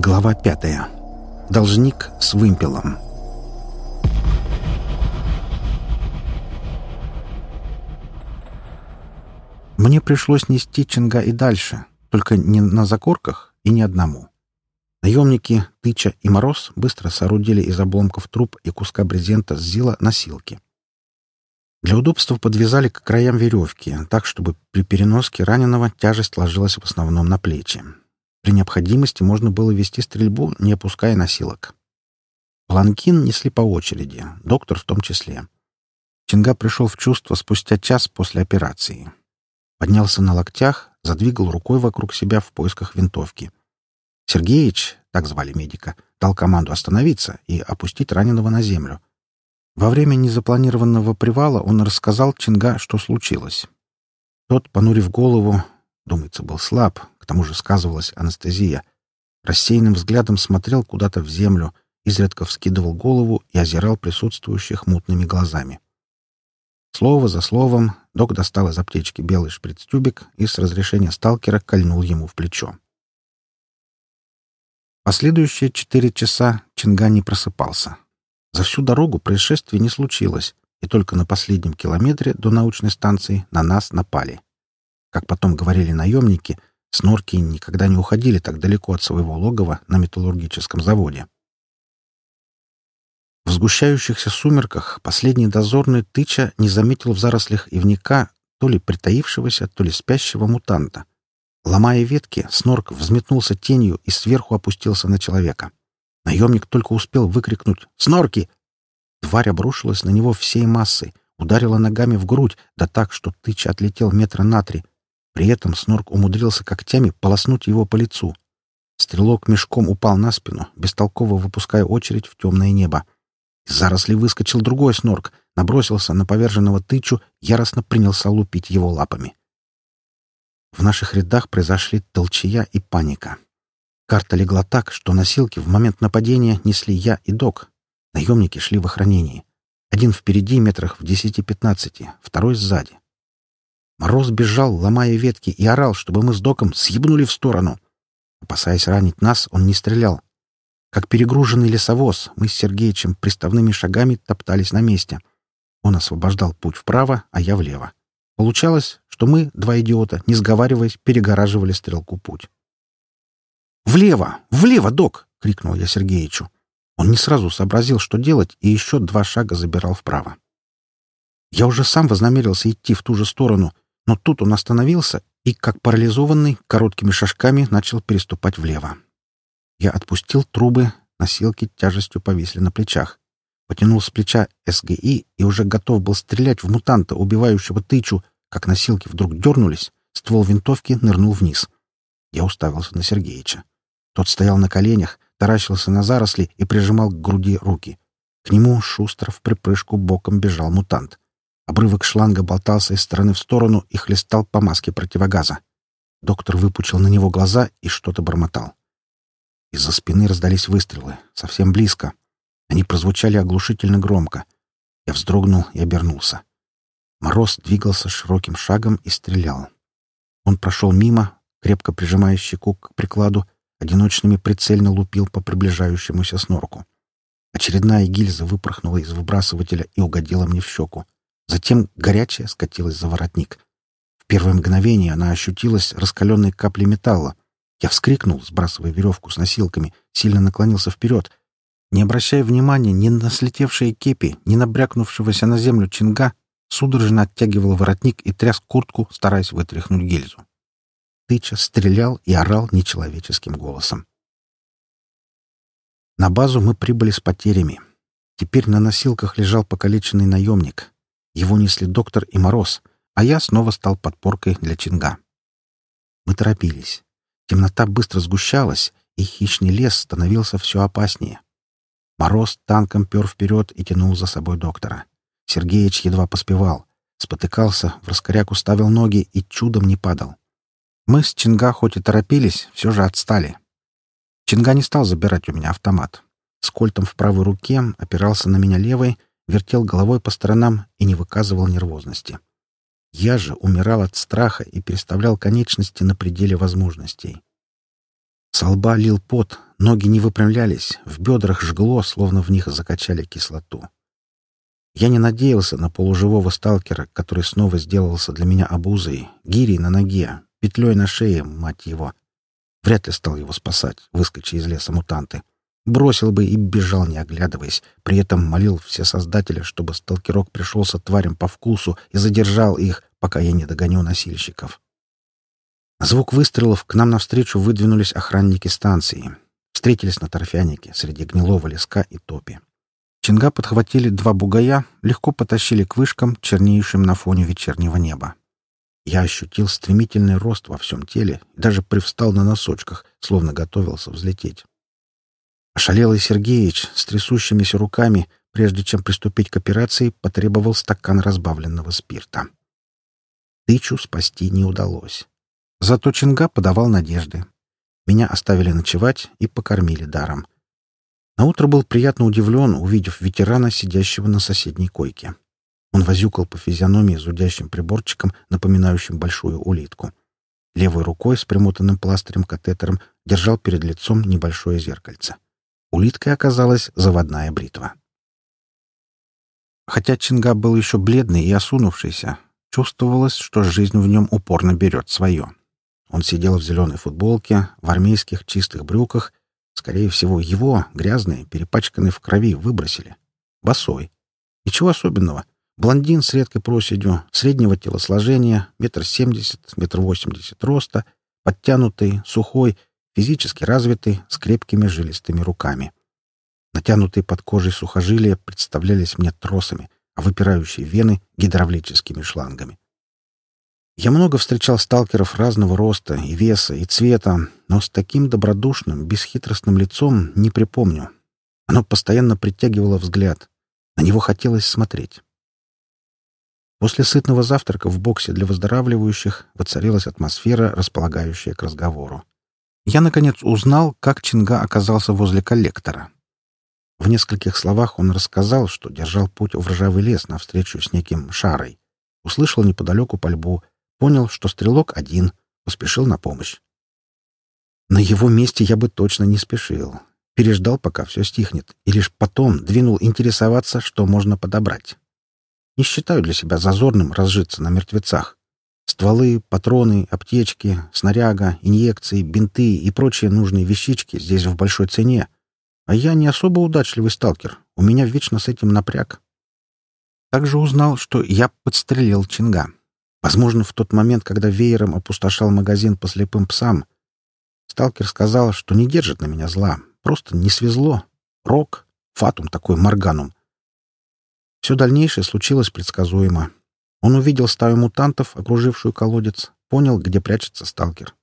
Глава пятая. Должник с вымпелом. Мне пришлось нести Чинга и дальше, только не на закорках и не одному. Наемники, Тыча и Мороз быстро соорудили из обломков труб и куска брезента с зила носилки. Для удобства подвязали к краям веревки, так, чтобы при переноске раненого тяжесть ложилась в основном на плечи. При необходимости можно было вести стрельбу, не опуская носилок. Планкин несли по очереди, доктор в том числе. Чинга пришел в чувство спустя час после операции. Поднялся на локтях, задвигал рукой вокруг себя в поисках винтовки. Сергеич, так звали медика, дал команду остановиться и опустить раненого на землю. Во время незапланированного привала он рассказал Чинга, что случилось. Тот, понурив голову, думается, был слаб, тому же сказывалась анестезия, рассеянным взглядом смотрел куда-то в землю, изредка вскидывал голову и озирал присутствующих мутными глазами. Слово за словом док достал из аптечки белый шприц-тюбик и с разрешения сталкера кольнул ему в плечо. Последующие четыре часа Чинга не просыпался. За всю дорогу происшествия не случилось, и только на последнем километре до научной станции на нас напали. Как потом говорили наемники, снорки никогда не уходили так далеко от своего логова на металлургическом заводе. В сгущающихся сумерках последний дозорный тыча не заметил в зарослях ивника то ли притаившегося, то ли спящего мутанта. Ломая ветки, снорк взметнулся тенью и сверху опустился на человека. Наемник только успел выкрикнуть «Снорки!». Тварь обрушилась на него всей массой, ударила ногами в грудь, да так, что тыч отлетел метра на три. При этом снорк умудрился когтями полоснуть его по лицу. Стрелок мешком упал на спину, бестолково выпуская очередь в темное небо. Из заросли выскочил другой снорк, набросился на поверженного тычу, яростно принялся лупить его лапами. В наших рядах произошли толчая и паника. Карта легла так, что носилки в момент нападения несли я и док. Наемники шли в охранении. Один впереди метрах в десяти-пятнадцати, второй сзади. Мороз бежал, ломая ветки, и орал, чтобы мы с доком съебнули в сторону. Опасаясь ранить нас, он не стрелял. Как перегруженный лесовоз, мы с Сергеичем приставными шагами топтались на месте. Он освобождал путь вправо, а я влево. Получалось, что мы, два идиота, не сговариваясь, перегораживали стрелку путь. «Влево! Влево, док!» — крикнул я Сергеичу. Он не сразу сообразил, что делать, и еще два шага забирал вправо. Я уже сам вознамерился идти в ту же сторону, но тут он остановился и, как парализованный, короткими шажками начал переступать влево. Я отпустил трубы, носилки тяжестью повисли на плечах. Потянул с плеча СГИ и уже готов был стрелять в мутанта, убивающего тычу, как носилки вдруг дернулись, ствол винтовки нырнул вниз. Я уставился на Сергеича. Тот стоял на коленях, таращился на заросли и прижимал к груди руки. К нему шустро в припрыжку боком бежал мутант. Обрывок шланга болтался из стороны в сторону и хлестал по маске противогаза. Доктор выпучил на него глаза и что-то бормотал. Из-за спины раздались выстрелы, совсем близко. Они прозвучали оглушительно громко. Я вздрогнул и обернулся. Мороз двигался широким шагом и стрелял. Он прошел мимо, крепко прижимая щеку к прикладу, одиночными прицельно лупил по приближающемуся снорку. Очередная гильза выпорхнула из выбрасывателя и угодила мне в щеку. Затем горячая скатилась за воротник. В первое мгновение она ощутилась раскаленной каплей металла. Я вскрикнул, сбрасывая веревку с носилками, сильно наклонился вперед. Не обращая внимания ни на слетевшие кепи, ни на брякнувшегося на землю чинга, судорожно оттягивал воротник и тряс куртку, стараясь вытряхнуть гильзу тыча, стрелял и орал нечеловеческим голосом. На базу мы прибыли с потерями. Теперь на носилках лежал покалеченный наемник. Его несли доктор и Мороз, а я снова стал подпоркой для Чинга. Мы торопились. Темнота быстро сгущалась, и хищный лес становился все опаснее. Мороз танком пер вперед и тянул за собой доктора. Сергеич едва поспевал. Спотыкался, в раскоряку ставил ноги и чудом не падал. Мы с Чинга хоть и торопились, все же отстали. Чинга не стал забирать у меня автомат. С кольтом в правой руке опирался на меня левой, вертел головой по сторонам и не выказывал нервозности. Я же умирал от страха и переставлял конечности на пределе возможностей. С лба лил пот, ноги не выпрямлялись, в бедрах жгло, словно в них закачали кислоту. Я не надеялся на полуживого сталкера, который снова сделался для меня обузой, гирей на ноге, петлей на шее, мать его. Вряд ли стал его спасать, выскочи из леса мутанты. Бросил бы и бежал, не оглядываясь. При этом молил все создателя, чтобы сталкерок пришелся тварям по вкусу и задержал их, пока я не догоню носильщиков. звук выстрелов к нам навстречу выдвинулись охранники станции. Встретились на торфянике среди гнилого леска и топи. Чинга подхватили два бугая, легко потащили к вышкам, чернеющим на фоне вечернего неба. Я ощутил стремительный рост во всем теле и даже привстал на носочках, словно готовился взлететь. Ошалелый Сергеич с трясущимися руками, прежде чем приступить к операции, потребовал стакан разбавленного спирта. Тычу спасти не удалось. Зато Чинга подавал надежды. Меня оставили ночевать и покормили даром — Наутро был приятно удивлен, увидев ветерана, сидящего на соседней койке. Он возюкал по физиономии зудящим приборчиком, напоминающим большую улитку. Левой рукой с примотанным пластырем-катетером держал перед лицом небольшое зеркальце. Улиткой оказалась заводная бритва. Хотя Чинга был еще бледный и осунувшийся, чувствовалось, что жизнь в нем упорно берет свое. Он сидел в зеленой футболке, в армейских чистых брюках Скорее всего, его, грязный, перепачканный в крови, выбросили. Босой. Ничего особенного. Блондин с редкой проседью, среднего телосложения, метр семьдесят, метр восемьдесят роста, подтянутый, сухой, физически развитый, с крепкими жилистыми руками. Натянутые под кожей сухожилия представлялись мне тросами, а выпирающие вены — гидравлическими шлангами. Я много встречал сталкеров разного роста и веса, и цвета, но с таким добродушным, бесхитростным лицом не припомню. Оно постоянно притягивало взгляд. На него хотелось смотреть. После сытного завтрака в боксе для выздоравливающих воцарилась атмосфера, располагающая к разговору. Я, наконец, узнал, как Чинга оказался возле коллектора. В нескольких словах он рассказал, что держал путь в ржавый лес навстречу с неким Шарой. Услышал неподалеку пальбу — Понял, что стрелок один, поспешил на помощь. На его месте я бы точно не спешил. Переждал, пока все стихнет, и лишь потом двинул интересоваться, что можно подобрать. Не считаю для себя зазорным разжиться на мертвецах. Стволы, патроны, аптечки, снаряга, инъекции, бинты и прочие нужные вещички здесь в большой цене. А я не особо удачливый сталкер. У меня вечно с этим напряг. Также узнал, что я подстрелил Чинга. Возможно, в тот момент, когда веером опустошал магазин по слепым псам, сталкер сказал, что не держит на меня зла, просто не свезло. Рок, фатум такой морганум. Все дальнейшее случилось предсказуемо. Он увидел стаю мутантов, окружившую колодец, понял, где прячется сталкер.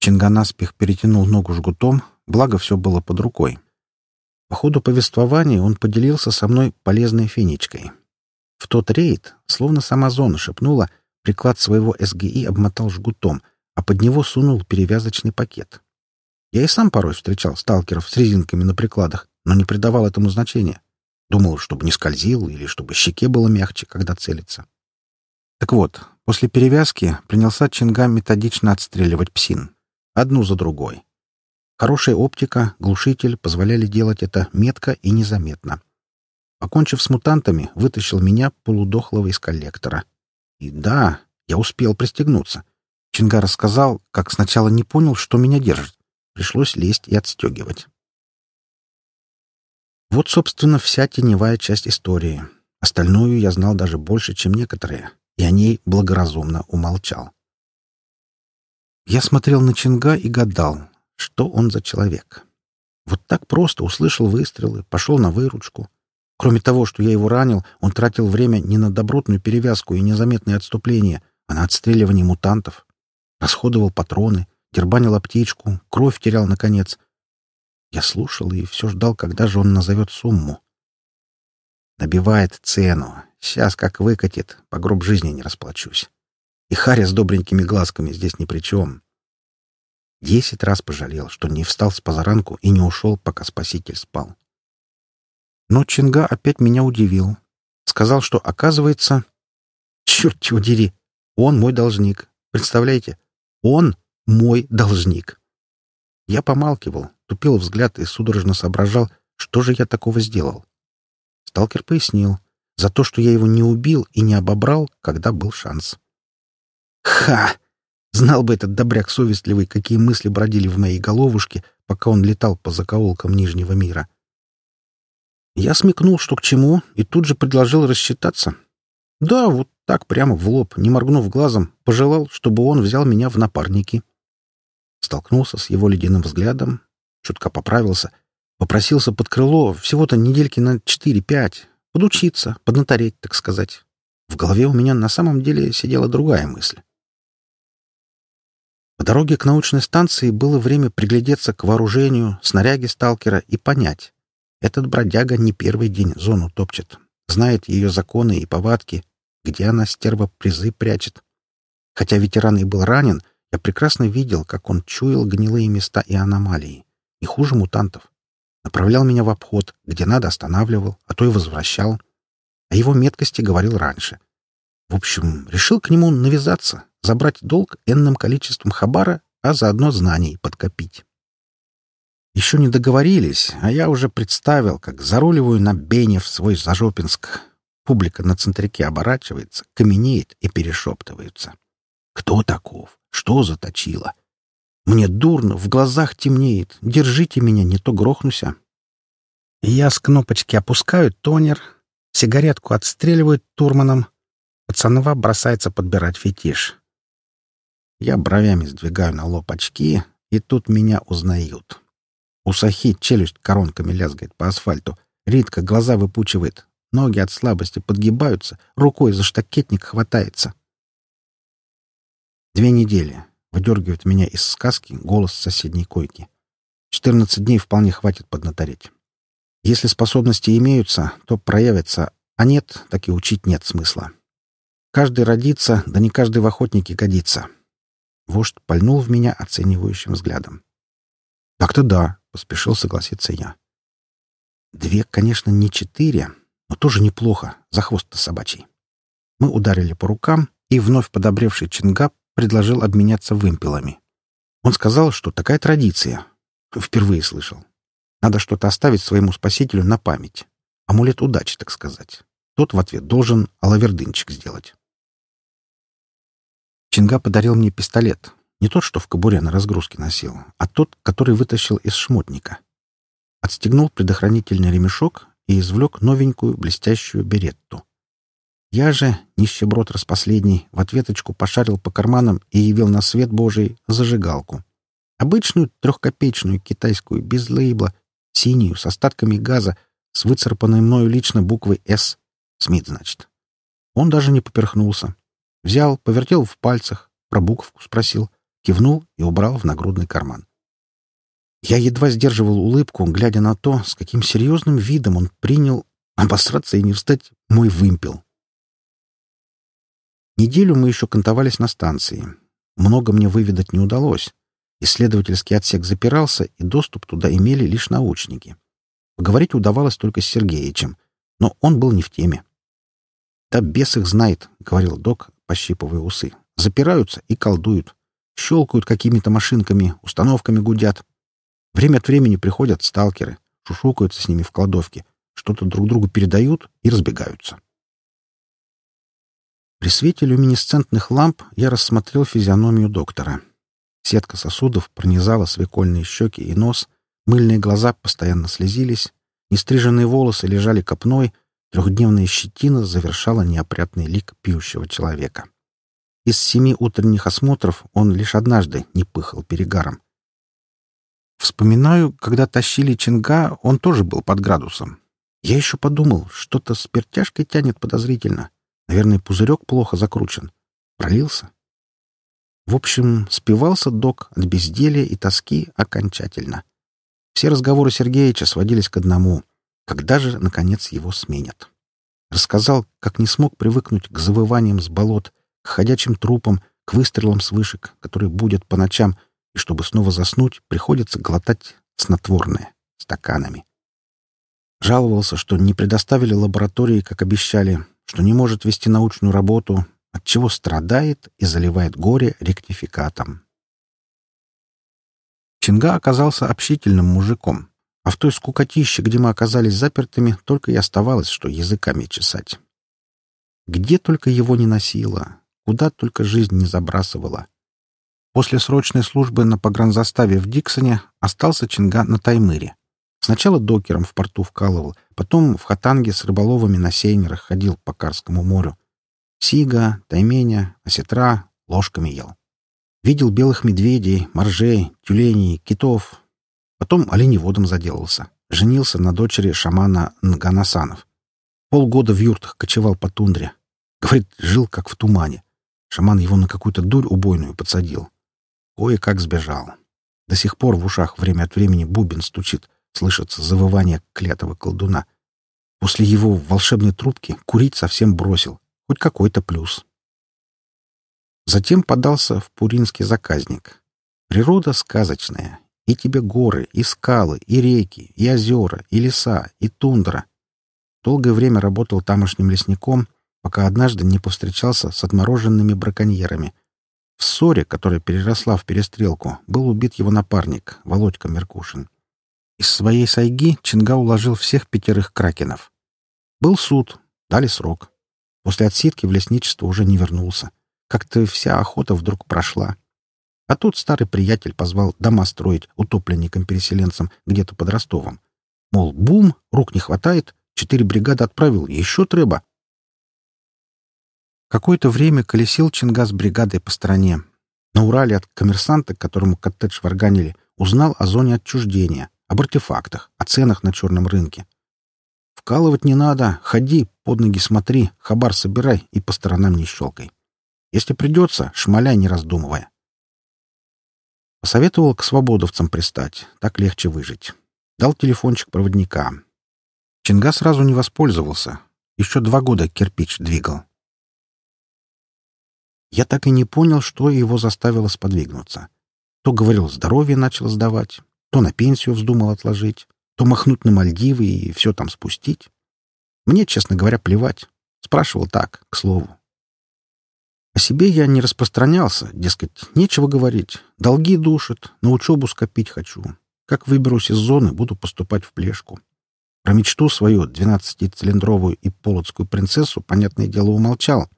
Чинганаспих перетянул ногу жгутом, благо все было под рукой. По ходу повествования он поделился со мной полезной финичкой. В тот рейд, словно сама зона шепнула — Приклад своего СГИ обмотал жгутом, а под него сунул перевязочный пакет. Я и сам порой встречал сталкеров с резинками на прикладах, но не придавал этому значения. Думал, чтобы не скользил или чтобы щеке было мягче, когда целится. Так вот, после перевязки принялся Чинга методично отстреливать псин. Одну за другой. Хорошая оптика, глушитель позволяли делать это метко и незаметно. Покончив с мутантами, вытащил меня, полудохлого из коллектора. И да, я успел пристегнуться. Чинга рассказал, как сначала не понял, что меня держит. Пришлось лезть и отстегивать. Вот, собственно, вся теневая часть истории. Остальную я знал даже больше, чем некоторые, и о ней благоразумно умолчал. Я смотрел на Чинга и гадал, что он за человек. Вот так просто услышал выстрелы, пошел на выручку. Кроме того, что я его ранил, он тратил время не на добротную перевязку и незаметное отступление, а на отстреливание мутантов. Расходовал патроны, дербанил аптечку, кровь терял, наконец. Я слушал и все ждал, когда же он назовет сумму. Набивает цену. Сейчас как выкатит, по гроб жизни не расплачусь. И Харя с добренькими глазками здесь ни при чем. Десять раз пожалел, что не встал с позаранку и не ушел, пока спаситель спал. Но Чинга опять меня удивил. Сказал, что, оказывается... Черт его дери! Он мой должник. Представляете? Он мой должник. Я помалкивал, потупил взгляд и судорожно соображал, что же я такого сделал. Сталкер пояснил. За то, что я его не убил и не обобрал, когда был шанс. Ха! Знал бы этот добряк совестливый, какие мысли бродили в моей головушке, пока он летал по закоулкам Нижнего мира. Я смекнул, что к чему, и тут же предложил рассчитаться. Да, вот так прямо в лоб, не моргнув глазом, пожелал, чтобы он взял меня в напарники. Столкнулся с его ледяным взглядом, чутко поправился, попросился под крыло всего-то недельки на четыре-пять, подучиться, поднатореть, так сказать. В голове у меня на самом деле сидела другая мысль. По дороге к научной станции было время приглядеться к вооружению, снаряге сталкера и понять. Этот бродяга не первый день зону топчет, знает ее законы и повадки, где она, стерва, призы прячет. Хотя ветеран и был ранен, я прекрасно видел, как он чуял гнилые места и аномалии. Не хуже мутантов. Направлял меня в обход, где надо останавливал, а то и возвращал. О его меткости говорил раньше. В общем, решил к нему навязаться, забрать долг энным количеством хабара, а заодно знаний подкопить. Еще не договорились, а я уже представил, как заруливаю на Бене в свой Зажопинск. Публика на центрике оборачивается, каменеет и перешептываются. Кто таков? Что заточило? Мне дурно, в глазах темнеет. Держите меня, не то грохнуся. Я с кнопочки опускаю тонер, сигаретку отстреливают турманом. Пацанова бросается подбирать фетиш. Я бровями сдвигаю на лоб очки, и тут меня узнают. У Сахи челюсть коронками лязгает по асфальту. Ритка глаза выпучивает, ноги от слабости подгибаются, рукой за штакетник хватается. Две недели. Выдергивает меня из сказки голос соседней койки. Четырнадцать дней вполне хватит поднатореть. Если способности имеются, то проявятся, а нет, так и учить нет смысла. Каждый родится, да не каждый в охотнике годится. Вождь пальнул в меня оценивающим взглядом. «Так-то да», — поспешил согласиться я. «Две, конечно, не четыре, но тоже неплохо, за хвост-то собачий». Мы ударили по рукам, и вновь подобревший Чингап предложил обменяться вымпелами. Он сказал, что такая традиция. Впервые слышал. Надо что-то оставить своему спасителю на память. Амулет удачи, так сказать. Тот в ответ должен алавердынчик сделать. Чинга подарил мне пистолет. Не тот, что в кобуре на разгрузке носил, а тот, который вытащил из шмотника. Отстегнул предохранительный ремешок и извлек новенькую блестящую беретту. Я же, нищеброд распоследний, в ответочку пошарил по карманам и явил на свет Божий зажигалку. Обычную трехкопеечную китайскую, без лейбла, синюю, с остатками газа, с выцарапанной мною лично буквой «С». Смит, значит. Он даже не поперхнулся. Взял, повертел в пальцах, про буковку спросил, кивнул и убрал в нагрудный карман. Я едва сдерживал улыбку, глядя на то, с каким серьезным видом он принял обосраться и не встать мой вымпел. Неделю мы еще кантовались на станции. Много мне выведать не удалось. Исследовательский отсек запирался, и доступ туда имели лишь научники. Поговорить удавалось только с Сергеичем, но он был не в теме. «Да бес их знает», — говорил док, пощипывая усы. «Запираются и колдуют. Щелкают какими-то машинками, установками гудят. Время от времени приходят сталкеры, шушукаются с ними в кладовке, что-то друг другу передают и разбегаются. При свете люминесцентных ламп я рассмотрел физиономию доктора. Сетка сосудов пронизала свекольные щеки и нос, мыльные глаза постоянно слезились, нестриженные волосы лежали копной, трехдневная щетина завершала неопрятный лик пьющего человека. Из семи утренних осмотров он лишь однажды не пыхал перегаром. Вспоминаю, когда тащили Чинга, он тоже был под градусом. Я еще подумал, что-то с пертяжкой тянет подозрительно. Наверное, пузырек плохо закручен. Пролился. В общем, спивался док от безделия и тоски окончательно. Все разговоры Сергеича сводились к одному. Когда же, наконец, его сменят? Рассказал, как не смог привыкнуть к завываниям с болот, к ходячим трупам, к выстрелам с вышек, которые будут по ночам, и чтобы снова заснуть, приходится глотать снотворное стаканами. Жаловался, что не предоставили лаборатории, как обещали, что не может вести научную работу, от чего страдает и заливает горе ректификатом. Чинга оказался общительным мужиком, а в той скукотище, где мы оказались запертыми, только и оставалось, что языками чесать. Где только его не носило, куда только жизнь не забрасывала. После срочной службы на погранзаставе в Диксоне остался Чинга на Таймыре. Сначала докером в порту вкалывал, потом в Хатанге с рыболовами на сейнерах ходил по Карскому морю. Сига, тайменя, осетра ложками ел. Видел белых медведей, моржей, тюленей, китов. Потом оленеводом заделался. Женился на дочери шамана Нганасанов. Полгода в юртах кочевал по тундре. Говорит, жил как в тумане. Шаман его на какую-то дурь убойную подсадил. Кое-как сбежал. До сих пор в ушах время от времени бубен стучит, слышится завывание клятого колдуна. После его волшебной трубки курить совсем бросил. Хоть какой-то плюс. Затем подался в Пуринский заказник. Природа сказочная. И тебе горы, и скалы, и реки, и озера, и леса, и тундра. Долгое время работал тамошним лесником, пока однажды не повстречался с отмороженными браконьерами. В ссоре, которая переросла в перестрелку, был убит его напарник, Володька Меркушин. Из своей сайги Чинга уложил всех пятерых кракенов. Был суд, дали срок. После отсидки в лесничество уже не вернулся. Как-то вся охота вдруг прошла. А тут старый приятель позвал дома строить утопленникам-переселенцам где-то под Ростовом. Мол, бум, рук не хватает, четыре бригады отправил, еще треба. Какое-то время колесил Чингас бригадой по стране. На Урале от коммерсанта, которому коттедж варганили, узнал о зоне отчуждения, об артефактах, о ценах на черном рынке. Вкалывать не надо, ходи, под ноги смотри, хабар собирай и по сторонам не щелкай. Если придется, шмаляй, не раздумывая. Посоветовал к свободовцам пристать, так легче выжить. Дал телефончик проводника. Чинга сразу не воспользовался. Еще два года кирпич двигал. Я так и не понял, что его заставило сподвигнуться. То, говорил, здоровье начал сдавать, то на пенсию вздумал отложить, то махнуть на Мальдивы и все там спустить. Мне, честно говоря, плевать. Спрашивал так, к слову. О себе я не распространялся, дескать, нечего говорить. Долги душат, на учебу скопить хочу. Как выберусь из зоны, буду поступать в плешку. Про мечту свою, двенадцатицилиндровую и полоцкую принцессу, понятное дело, умолчал.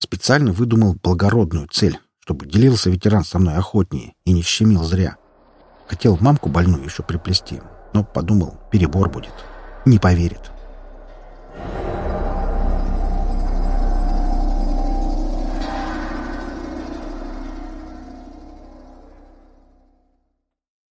Специально выдумал благородную цель, чтобы делился ветеран со мной охотнее и не щемил зря. Хотел мамку больную еще приплести, но подумал, перебор будет. Не поверит.